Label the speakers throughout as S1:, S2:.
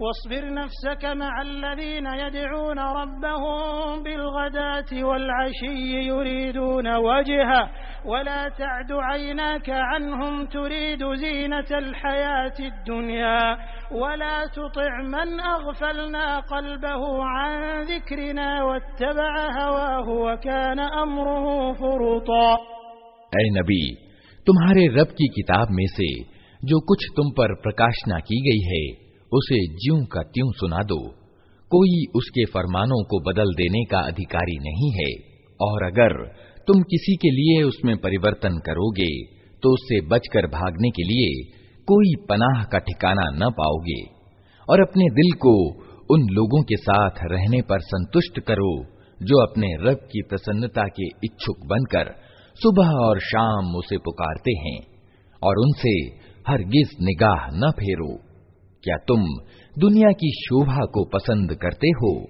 S1: واصبر نفسك مع الذين يدعون ربهم بالغداة والعشي يريدون وجهه ولا تعد عيناك عنهم تريد زينة الحياة الدنيا ولا تطع من أغفلنا قلبه عن ذكرنا واتبع هواه وكان أمره فرطا.
S2: أي نبي تمہارے رب کی کتاب میں سے جو کچھ تم پر پرکاشنا کی گئی ہے उसे ज्यों का त्यों सुना दो। कोई उसके फरमानों को बदल देने का अधिकारी नहीं है। और अगर तुम किसी के लिए उसमें परिवर्तन करोगे तो उससे बचकर भागने के लिए कोई पनाह का ठिकाना न पाओगे। और अपने दिल को उन लोगों के साथ रहने पर संतुष्ट करो, जो अपने रब की प्रसन्नता के इच्छुक बनकर सुबह और शाम उसे पुकारते हैं, और उनसे हरगिज निगाह न फेरो। क्या तुम दुनिया की शोभा को पसंद करते हो?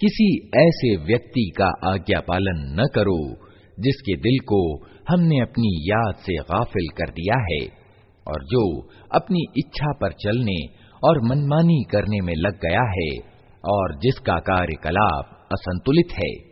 S2: किसी ऐसे व्यक्ति का आज्ञा पालन न करो, जिसके दिल को हमने अपनी याद से गाफिल कर दिया है, और जो अपनी इच्छा पर चलने और मनमानी करने में लग गया है, और जिसका कार्यकलाप असंतुलित है।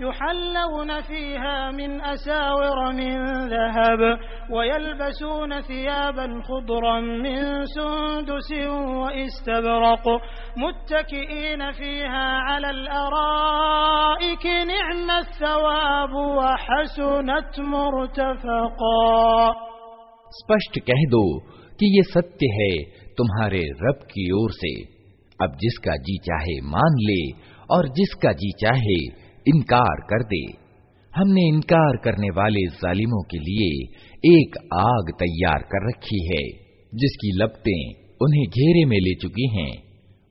S1: يحلون فيها من أساور من ذهب ويلبسون ثيابا خضرا من سندس وإستبرق متكئين فيها على الأرائك نعم الثواب وحسنت مرتفقا
S2: स्पष्ट कह दो कि ये सत्य है तुम्हारे रब की ओर से अब जिसका जी चाहे मान ले और जिसका जी चाहे इनकार कर दे। हमने इनकार करने वाले जालिमों के लिए एक आग तैयार कर रखी है, जिसकी लपटें उन्हें घेरे में ले चुकी हैं।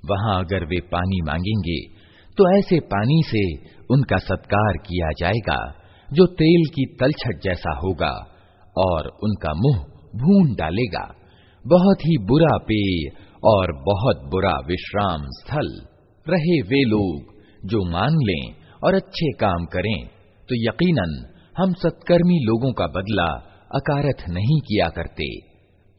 S2: वहाँ अगर वे पानी मांगेंगे तो ऐसे पानी से उनका सत्कार किया जाएगा, जो तेल की तलछट जैसा होगा, और उनका मुँह भून डालेगा। बहुत ही बुरा पेय और बहुत बुरा विश्राम स्थल रहे वे लोग, जो मान लें और अच्छे काम करें। तो यकीनन, हम सत्कर्मी लोगों का बदला अकारथ नहीं किया करते।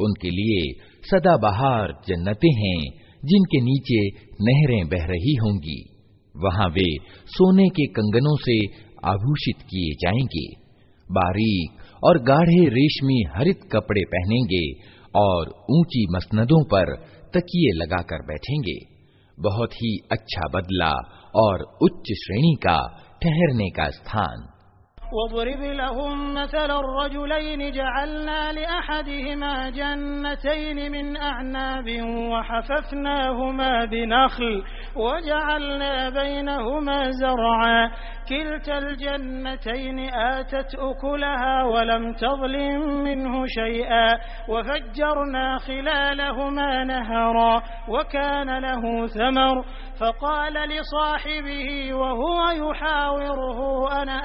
S2: उनके लिए सदाबहार जन्नतें हैं, जिनके नीचे नहरें बह रही होंगी। वहाँ वे सोने के कंगनों से आभूषित किए जाएँगे। बारीक और गाढ़े रेशमी हरित कपड़े पहनेंगे और ऊँची मसनदों पर तकिए लगाकर बैठेंगे। बहुत ही अच्छा बदला और उच्च श्रेणी का ठहरने का स्थान।
S1: واضرب لهم مثل الرجلين جعلنا لأحدهما جنتين من أعناب وحففناهما بنخل وجعلنا بينهما زرعا. كلتا الجنتين آتت أكلها ولم تظلم منه شيئا. وفجرنا خلالهما نهرا وكان له ثمر. فقال لصاحبه وهو يحاوره أنا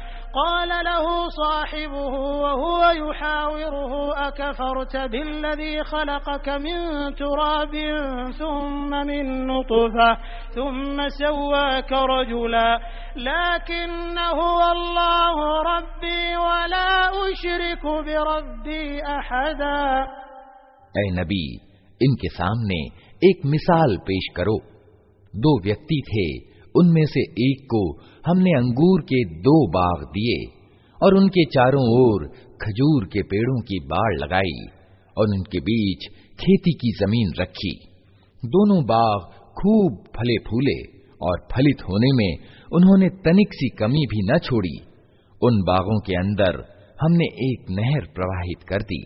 S1: قال له صاحبه وهو يحاوره أكفرت بالذي خلقك من تراب ثم من نطفة ثم سواك رجلا. لكن هو الله ربي ولا أشرك بربي أحدا.
S2: أي نبي إنك سامنے ایک مثال پیش کرو۔ دو ویکتی تھے उनमें से एक को हमने अंगूर के दो बाग दिए, और उनके चारों ओर खजूर के पेड़ों की बाढ़ लगाई, और उनके बीच खेती की ज़मीन रखी। दोनों बाग खूब फले फूले, और फलित होने में उन्होंने तनिक सी कमी भी न छोड़ी। उन बागों के अंदर हमने एक नहर प्रवाहित कर दी,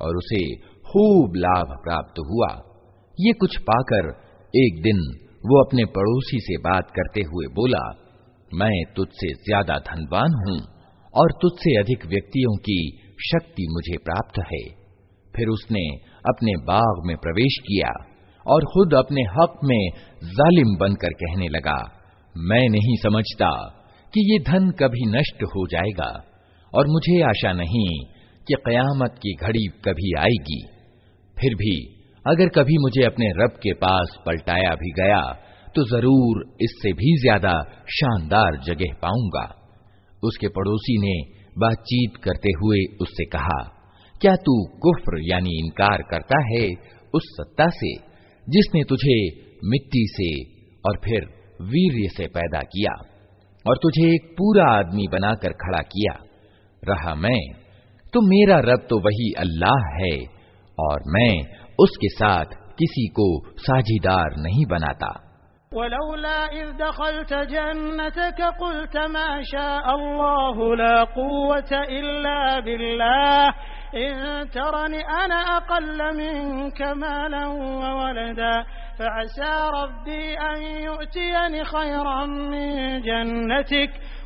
S2: और उसे खूब लाभ प्राप्त हुआ। ये कुछ पाकर एक दिन वो अपने पड़ोसी से बात करते हुए बोला, मैं तुझसे ज़्यादा धनवान हूँ और तुझसे अधिक व्यक्तियों की शक्ति मुझे प्राप्त है। फिर उसने अपने बाग में प्रवेश किया और खुद अपने हक में जालिम बनकर कहने लगा, मैं नहीं समझता कि ये धन कभी नष्ट हो जाएगा और मुझे आशा नहीं कि कयामत की घड़ी कभी आएगी। फिर भी अगर कभी मुझे अपने रब के पास पलटाया भी गया तो ज़रूर इससे भी ज़्यादा शानदार जगह पाऊँगा। उसके पड़ोसी ने बातचीत करते हुए उससे कहा, क्या तू कुफ्र यानी इनकार करता है उस सत्ता से, जिसने तुझे मिट्टी से और फिर वीर्य से पैदा किया और तुझे एक पूरा आदमी बनाकर खड़ा किया? रहा मैं तो मेरा रब तो वही अल्लाह है और मैं उसके साथ किसी को साझीदार नहीं बनाता
S1: वलौला इज़ दखलत जन्नतक कुल्त मा शाअ अल्लाहु ला कुव्वत इल्ला बिल्लाह इन तरनी अना अक़ल्ल मिनक मालन व वलदा فعسى ربي أن يؤتيني خيرا من جنتك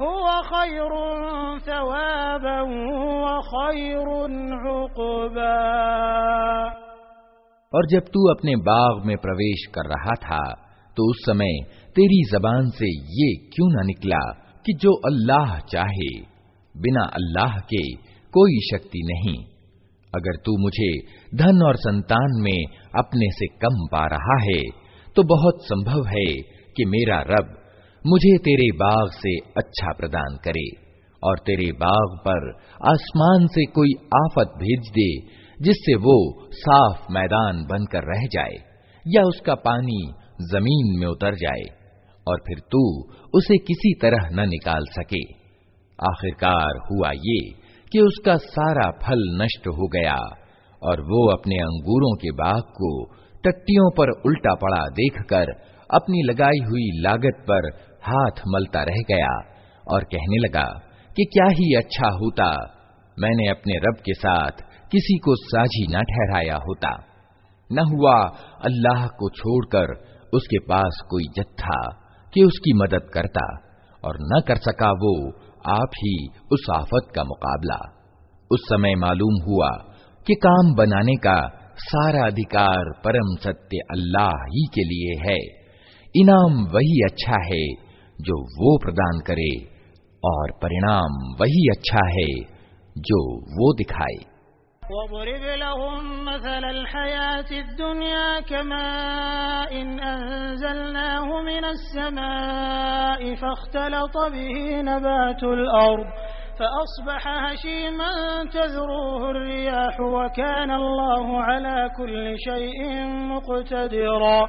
S1: هو خير ثوابا وخير عقبا
S2: और जब तू अपने बाग में प्रवेश कर रहा था तो उस समय तेरी जबान से ये क्यों न निकला कि जो अल्लाह चाहे बिना अल्लाह के कोई शक्ति नहीं अगर तू मुझे धन और संतान में अपने से कम पा रहा है तो बहुत संभव है कि मेरा रब मुझे तेरे बाग से अच्छा प्रदान करे और तेरे बाग पर आसमान से कोई आफत भेज दे, जिससे वो साफ़ मैदान बनकर रह जाए, या उसका पानी ज़मीन में उतर जाए, और फिर तू उसे किसी तरह न निकाल सके। आखिरकार हुआ ये कि उसका सारा फल नष्ट हो गया, और वो अपने अंगूरों के बाग को टट्टियों पर उल्टा पड़ा देखकर अपनी लगाई हुई लागत पर हाथ मलता रह गया और कहने लगा कि क्या ही अच्छा होता, मैंने अपने रब के साथ किसी को साझी न ठहराया होता। न हुआ अल्लाह को छोड़कर उसके पास कोई जत्था कि उसकी मदद करता और न कर सका वो आप ही उस आफत का मुकाबला। उस समय मालूम हुआ कि काम बनाने का सारा अधिकार परम सत्य अल्लाह ही के लिए है। इनाम वही अच्छा है जो वो प्रदान करे और परिणाम वही अच्छा है जो वो दिखाए
S1: واضرب لهم مثل الحياة الدنيا كماء إن أنزلناه من السماء فاختلط به نبات الأرض فأصبح هشيما تذروه الرياح وكان الله على كل شيء مقتدرا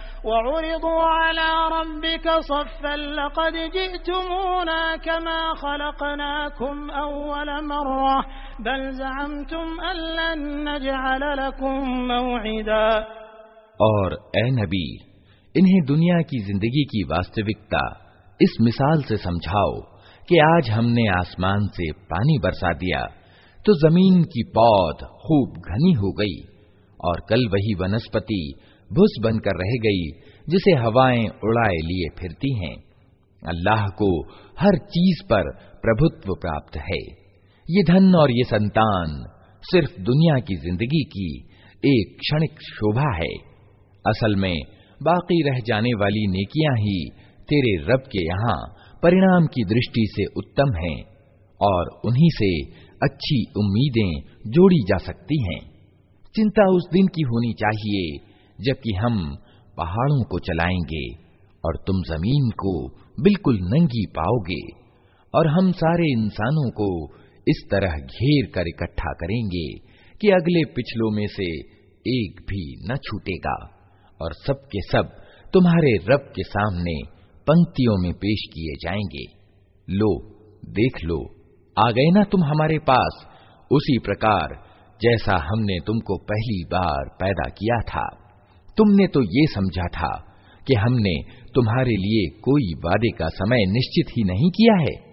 S1: وعرضوا على ربك صفا لقد جئتمونا كما خلقناكم أول مرة بل زعمتم أن لن نجعل لكم موعدا
S2: और ए नबी इन्हें दुनिया की जिंदगी की वास्तविकता इस मिसाल से समझाओ कि आज हमने आसमान से पानी बरसा दिया तो जमीन की पौध खूब घनी हो गई और कल वही वनस्पति भुस बनकर रह गई, जिसे हवाएँ उड़ाए लिए फिरती हैं। अल्लाह को हर चीज़ पर प्रभुत्व प्राप्त है। ये धन और ये संतान सिर्फ़ दुनिया की ज़िंदगी की एक क्षणिक शोभा है। असल में बाकी रह जाने वाली नेकियाँ ही तेरे रब के यहाँ परिणाम की दृष्टि से उत्तम हैं और उन्हीं से अच्छी उम्मीदें जोड़ी जा सकती हैं। चिंता उस दिन की होनी चाहिए जबकि हम पहाड़ों को चलाएँगे और तुम ज़मीन को बिल्कुल नंगी पाओगे और हम सारे इंसानों को इस तरह घेर कर इकट्ठा करेंगे कि अगले पिछलों में से एक भी न छूटेगा और सब के सब तुम्हारे रब के सामने पंक्तियों में पेश किए जाएँगे। लो, देख लो, आ गए ना तुम हमारे पास? उसी प्रकार जैसा हमने तुमको पहली बार पैदा किया था। तुमने तो ये समझा था कि हमने तुम्हारे लिए कोई वादे का समय निश्चित ही नहीं किया है।